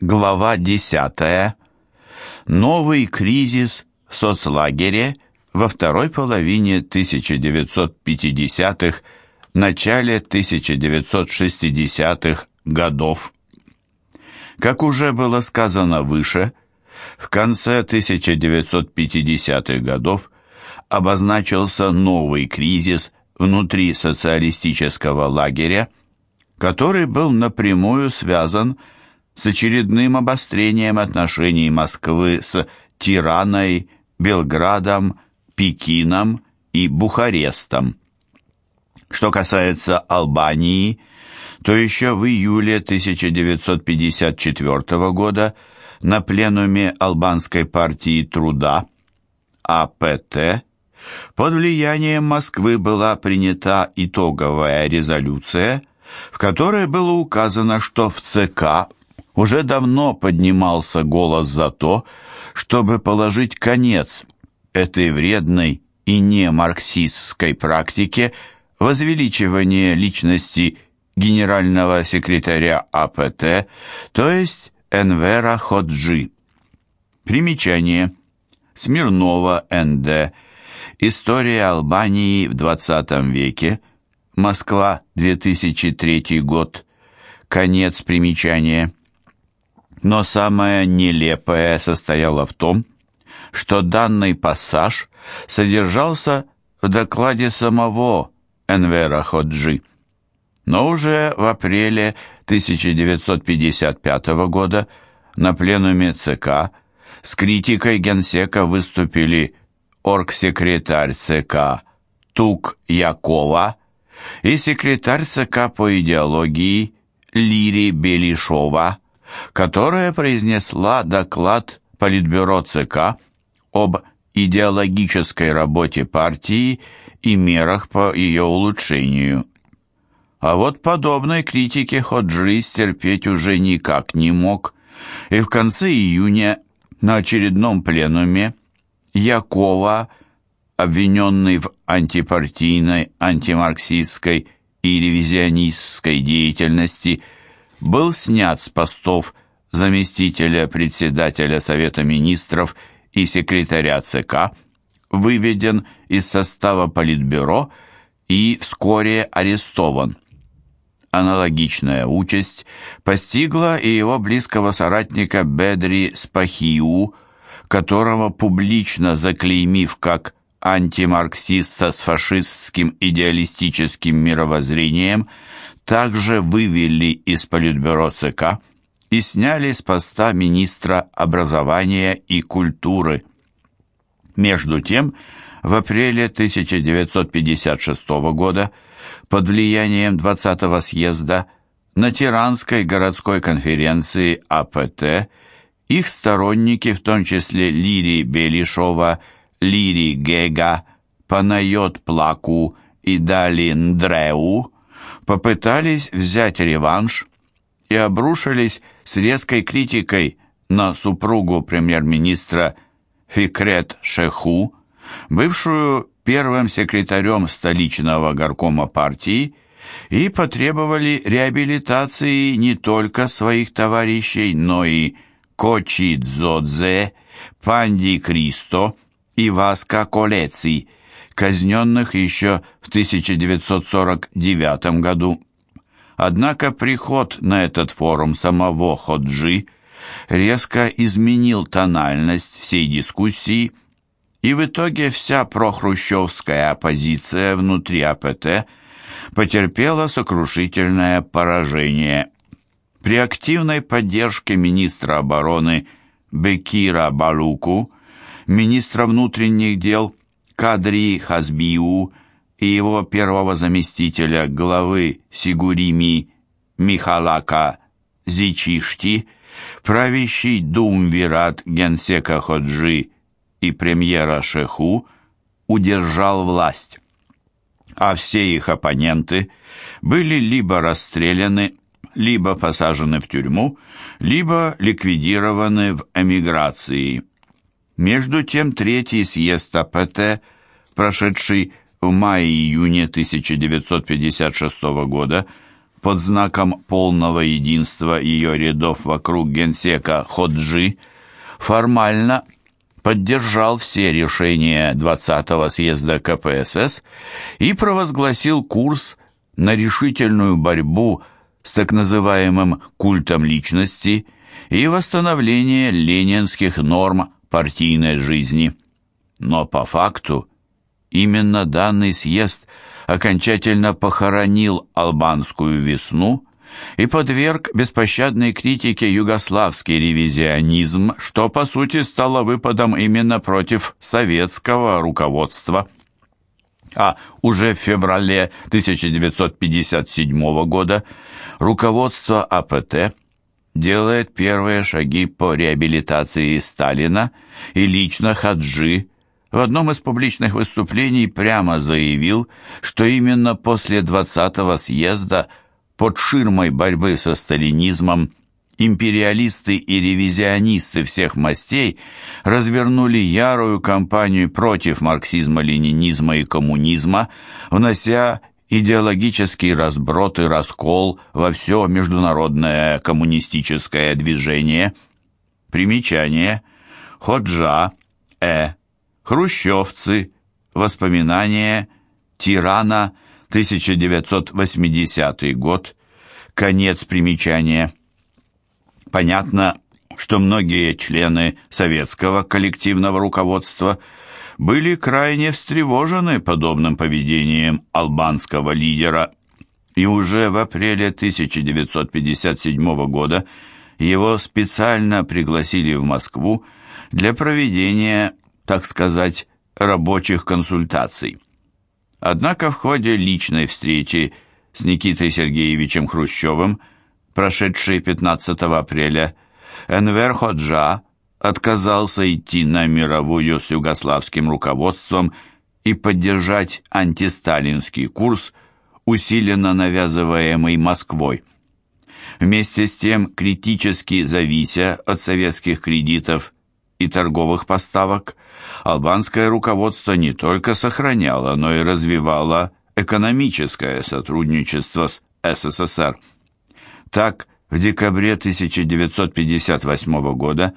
Глава 10. Новый кризис в соцлагере во второй половине 1950-х, начале 1960-х годов. Как уже было сказано выше, в конце 1950-х годов обозначился новый кризис внутри социалистического лагеря, который был напрямую связан с очередным обострением отношений Москвы с Тираной, Белградом, Пекином и Бухарестом. Что касается Албании, то еще в июле 1954 года на пленуме Албанской партии труда АПТ под влиянием Москвы была принята итоговая резолюция, в которой было указано, что в ЦК уже давно поднимался голос за то, чтобы положить конец этой вредной и не марксистской практике возвеличивания личности генерального секретаря АПТ, то есть Энвера Ходжи. Примечание. Смирнова Н.Д. История Албании в XX веке. Москва, 2003 год. Конец примечания. Но самое нелепое состояло в том, что данный пассаж содержался в докладе самого Энвера Ходжи. Но уже в апреле 1955 года на пленуме ЦК с критикой генсека выступили оргсекретарь ЦК Тук Якова и секретарь ЦК по идеологии Лири Белишова, которая произнесла доклад Политбюро ЦК об идеологической работе партии и мерах по ее улучшению. А вот подобной критики Ходжи стерпеть уже никак не мог, и в конце июня на очередном пленуме Якова, обвиненный в антипартийной, антимарксистской и ревизионистской деятельности, был снят с постов заместителя председателя Совета министров и секретаря ЦК, выведен из состава Политбюро и вскоре арестован. Аналогичная участь постигла и его близкого соратника Бедри Спахиу, которого публично заклеймив как антимарксиста с фашистским идеалистическим мировоззрением, также вывели из Политбюро ЦК и сняли с поста министра образования и культуры. Между тем, в апреле 1956 года под влиянием 20-го съезда на Тиранской городской конференции АПТ их сторонники, в том числе Лири Белишова, Лири Гега, Панайот Плаку и Дали Ндреу, попытались взять реванш и обрушились с резкой критикой на супругу премьер-министра Фикрет Шеху, бывшую первым секретарем столичного горкома партии, и потребовали реабилитации не только своих товарищей, но и Кочи Дзодзе, Панди Кристо и Васка Колеци, казненных еще в 1949 году. Однако приход на этот форум самого Ходжи резко изменил тональность всей дискуссии, и в итоге вся прохрущевская оппозиция внутри АПТ потерпела сокрушительное поражение. При активной поддержке министра обороны Бекира Балуку, министра внутренних дел Кадри Хазбиу и его первого заместителя главы Сигурими Михалака Зичишти, правящий Думвират генсека Ходжи и премьера Шеху удержал власть, а все их оппоненты были либо расстреляны, либо посажены в тюрьму, либо ликвидированы в эмиграции. Между тем Третий съезд АПТ, прошедший в мае-июне 1956 года, под знаком полного единства ее рядов вокруг генсека Ходжи формально поддержал все решения 20-го съезда КПСС и провозгласил курс на решительную борьбу с так называемым культом личности и восстановление ленинских норм партийной жизни. Но по факту именно данный съезд окончательно похоронил албанскую весну и подверг беспощадной критике югославский ревизионизм, что по сути стало выпадом именно против советского руководства. А уже в феврале 1957 года руководство АПТ делает первые шаги по реабилитации Сталина, и лично Хаджи. В одном из публичных выступлений прямо заявил, что именно после 20-го съезда под ширмой борьбы со сталинизмом империалисты и ревизионисты всех мастей развернули ярую кампанию против марксизма-ленинизма и коммунизма, внося идеологический разброд и раскол во все международное коммунистическое движение. Примечание. Ходжа, Э. Хрущевцы. Воспоминания. Тирана. 1980 год. Конец примечания. Понятно, что многие члены советского коллективного руководства были крайне встревожены подобным поведением албанского лидера, и уже в апреле 1957 года его специально пригласили в Москву для проведения, так сказать, рабочих консультаций. Однако в ходе личной встречи с Никитой Сергеевичем Хрущевым, прошедшей 15 апреля, Энвер Ходжа отказался идти на мировую с югославским руководством и поддержать антисталинский курс, усиленно навязываемый Москвой. Вместе с тем, критически завися от советских кредитов и торговых поставок, албанское руководство не только сохраняло, но и развивало экономическое сотрудничество с СССР. Так, в декабре 1958 года,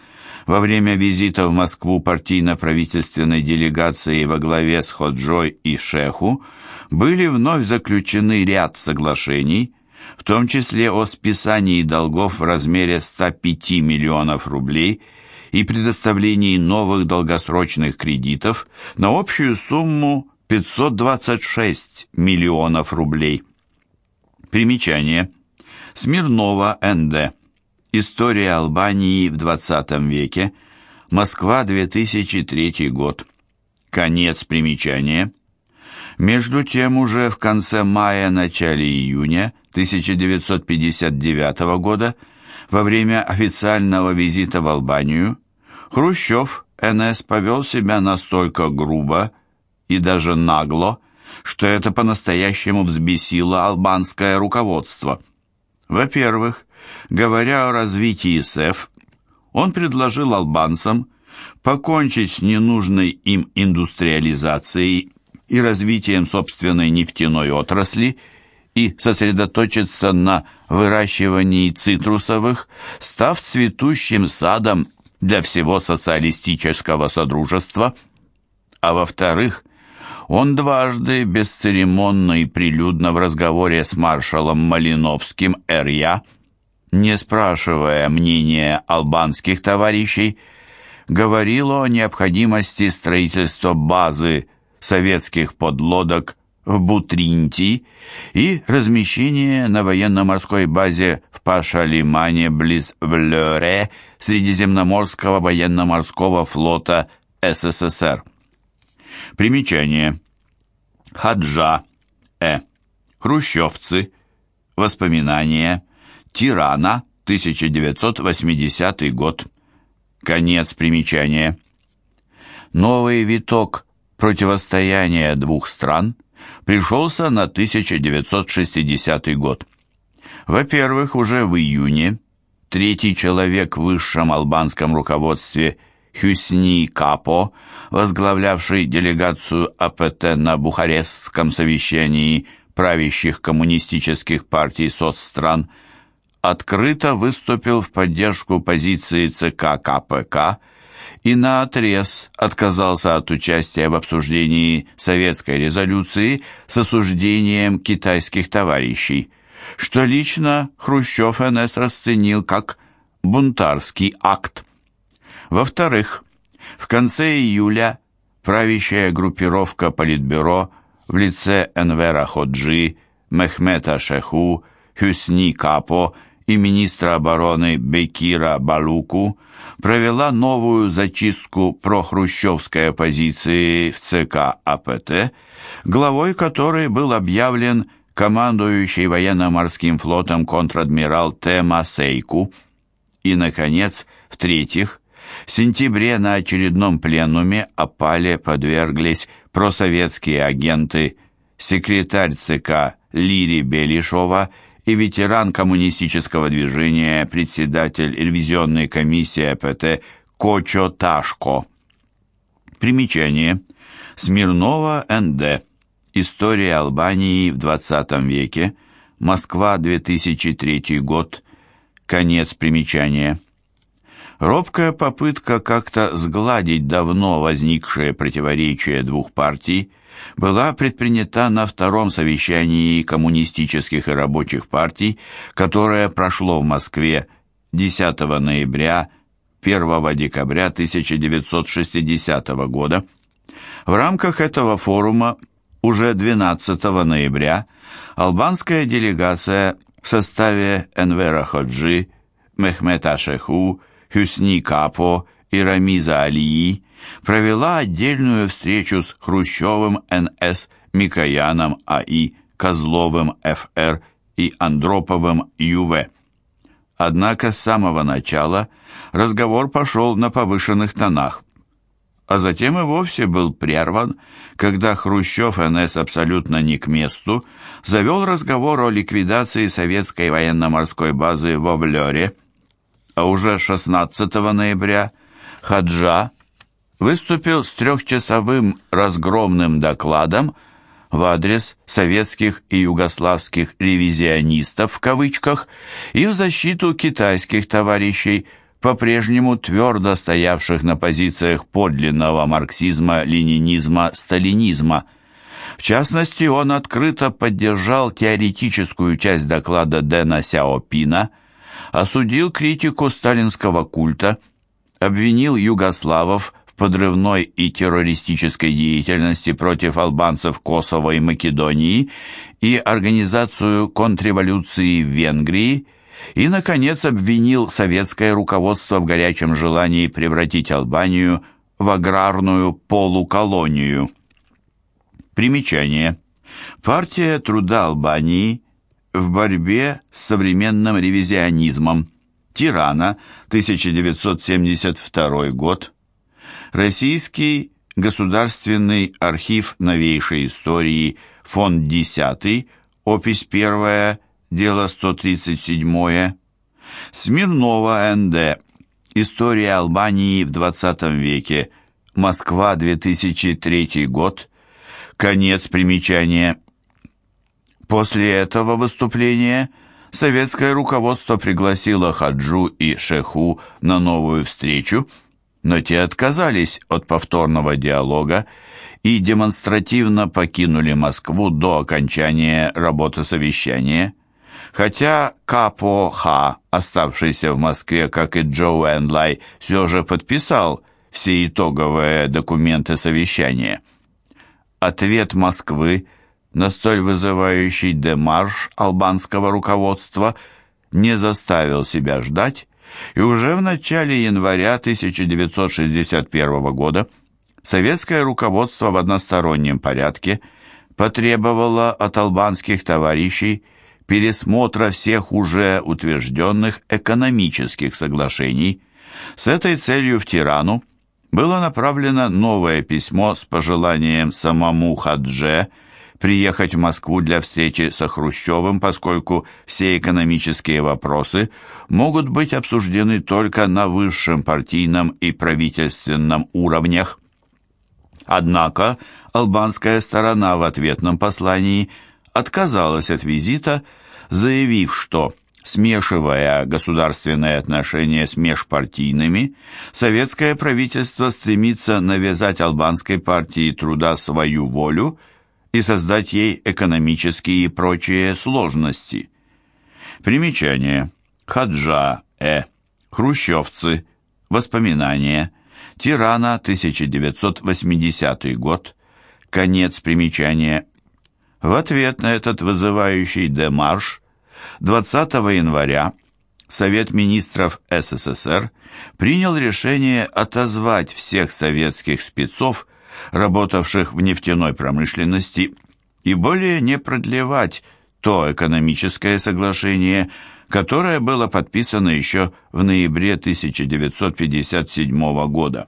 во время визита в Москву партийно-правительственной делегации во главе с Ходжой и Шеху, были вновь заключены ряд соглашений, в том числе о списании долгов в размере 105 миллионов рублей – и предоставлении новых долгосрочных кредитов на общую сумму 526 миллионов рублей. Примечание. Смирнова Н.Д. История Албании в 20 веке. Москва, 2003 год. Конец примечания. Между тем, уже в конце мая-начале июня 1959 года во время официального визита в Албанию Хрущев НС повел себя настолько грубо и даже нагло, что это по-настоящему взбесило албанское руководство. Во-первых, говоря о развитии СЭФ, он предложил албанцам покончить с ненужной им индустриализацией и развитием собственной нефтяной отрасли и сосредоточиться на выращивании цитрусовых, став цветущим садом для всего социалистического содружества. А во-вторых, он дважды бесцеремонно и прилюдно в разговоре с маршалом Малиновским Р.Я., не спрашивая мнения албанских товарищей, говорил о необходимости строительства базы советских подлодок в Бутринти и размещение на военно-морской базе в Паша-Лимане близ Влёре Средиземноморского военно-морского флота СССР. Примечание. Хаджа. Э. Хрущевцы. Воспоминания. Тирана. 1980 год. Конец примечания. Новый виток противостояния двух стран – пришелся на 1960 год. Во-первых, уже в июне третий человек в высшем албанском руководстве Хюсни Капо, возглавлявший делегацию АПТ на Бухарестском совещании правящих коммунистических партий соцстран, открыто выступил в поддержку позиции ЦК КПК и наотрез отказался от участия в обсуждении советской резолюции с осуждением китайских товарищей, что лично Хрущев НС расценил как бунтарский акт. Во-вторых, в конце июля правящая группировка Политбюро в лице Энвера Ходжи, Мехмета Шеху, Хюсни Капо и министра обороны Бекира Балуку провела новую зачистку прохрущевской оппозиции в ЦК АПТ, главой которой был объявлен командующий военно-морским флотом контр-адмирал Т. Масейку. И, наконец, в-третьих, в сентябре на очередном пленуме опале подверглись просоветские агенты, секретарь ЦК Лири Белишова и ветеран коммунистического движения, председатель ревизионной комиссии АПТ Кочо Ташко. Примечание. Смирнова Н.Д. История Албании в XX веке. Москва, 2003 год. Конец примечания. Робкая попытка как-то сгладить давно возникшее противоречие двух партий была предпринята на втором совещании коммунистических и рабочих партий, которое прошло в Москве 10 ноября 1 декабря 1960 года. В рамках этого форума уже 12 ноября албанская делегация в составе Энвера Ходжи, Мехмета Шеху, Хюсни Капо и Рамиза Алии провела отдельную встречу с Хрущевым НС, Микояном АИ, Козловым ФР и Андроповым ЮВ. Однако с самого начала разговор пошел на повышенных тонах, а затем и вовсе был прерван, когда Хрущев НС абсолютно не к месту завел разговор о ликвидации советской военно-морской базы в Овлёре, а уже 16 ноября Хаджа выступил с трехчасовым разгромным докладом в адрес советских и югославских «ревизионистов» в кавычках и в защиту китайских товарищей, по-прежнему твердо стоявших на позициях подлинного марксизма, ленинизма, сталинизма. В частности, он открыто поддержал теоретическую часть доклада Дэна Сяопина, осудил критику сталинского культа, обвинил югославов подрывной и террористической деятельности против албанцев Косово и Македонии и организацию контрреволюции в Венгрии, и, наконец, обвинил советское руководство в горячем желании превратить Албанию в аграрную полуколонию. Примечание. Партия труда Албании в борьбе с современным ревизионизмом. Тирана, 1972 год. Российский государственный архив новейшей истории, фонд 10, опись 1, дело 137, Смирнова Н.Д. История Албании в 20 веке, Москва, 2003 год, конец примечания. После этого выступления советское руководство пригласило Хаджу и Шеху на новую встречу – но те отказались от повторного диалога и демонстративно покинули Москву до окончания работы совещания. Хотя Капо Ха, оставшийся в Москве, как и Джо Энлай, все же подписал все итоговые документы совещания. Ответ Москвы на столь вызывающий демарш албанского руководства не заставил себя ждать, и уже в начале января 1961 года советское руководство в одностороннем порядке потребовало от албанских товарищей пересмотра всех уже утвержденных экономических соглашений. С этой целью в Тирану было направлено новое письмо с пожеланием самому Хадже – приехать в Москву для встречи со Хрущевым, поскольку все экономические вопросы могут быть обсуждены только на высшем партийном и правительственном уровнях. Однако албанская сторона в ответном послании отказалась от визита, заявив, что, смешивая государственные отношения с межпартийными, советское правительство стремится навязать албанской партии труда свою волю и создать ей экономические и прочие сложности. Примечание. Хаджа Э. Хрущевцы. Воспоминания. Тирана, 1980 год. Конец примечания. В ответ на этот вызывающий демарш 20 января Совет министров СССР принял решение отозвать всех советских спецов, работавших в нефтяной промышленности, и более не продлевать то экономическое соглашение, которое было подписано еще в ноябре 1957 года.